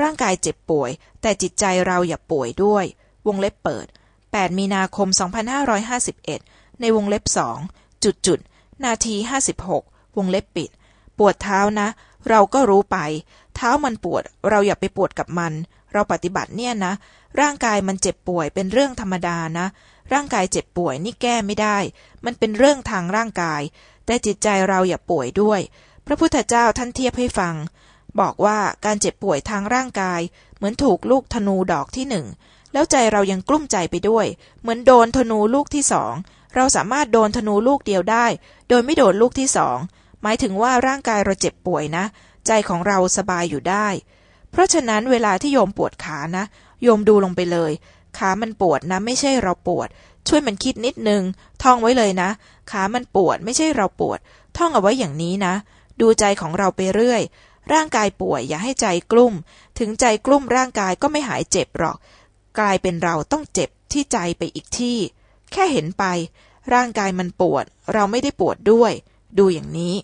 ร่างกายเจ็บป่วย แต่จิตใจเราอย่าป่วยด้วย วงเล็บเปิด 8 มีนาคม 2551 ในวงเล็บสองจุดจุด นาที 56 วงเล็บปิด ปวดเท้านะ เราก็รู้ไป เท้ามันปวด เราอย่าไปปวดกับมัน เราปฏิบัติเนี่ยนะ ร่างกายมันเจ็บป่วยเป็นเรื่องธรรมดานะ ร่างกายเจ็บป่วยนี่แก้ไม่ได้ มันเป็นเรื่องทางร่างกาย แต่จิตใจเราอย่าป่วยด้วย พระพุทธเจ้าท่านเทียบให้ฟัง บอกว่าการเจ็บป่วยทางร่างกาย เหมือนถูกลูกธนูดอกที่หนึ่ง แล้วใจเรายังกลุ้มใจไปด้วย เหมือนโดนธนูลูกที่สอง เราสามารถโดนธนูลูกเดียวได้ โดยไม่โดนลูกที่สอง หมายถึงว่าร่างกายเราเจ็บป่วยนะ ใจของเราสบายอยู่ได้ เพราะฉะนั้นเวลาที่โยมปวดขานะ โยมดูลงไปเลย ขามันปวดนะ ไม่ใช่เราปวด ช่วยมันคิดนิดนึง ท่องไว้เลยนะ ขามันปวดไม่ใช่เราปวด ท่องเอาไว้อย่างนี้นะ ดูใจของเราไปเรื่อย ร่างกายป่วยอย่าให้ใจกลุ้ม ถึงใจกลุ้มร่างกายก็ไม่หายเจ็บหรอก กลายเป็นเราต้องเจ็บที่ใจไปอีกที่ แค่เห็นไป ร่างกายมันปวด เราไม่ได้ปวดด้วย ดูอย่างนี้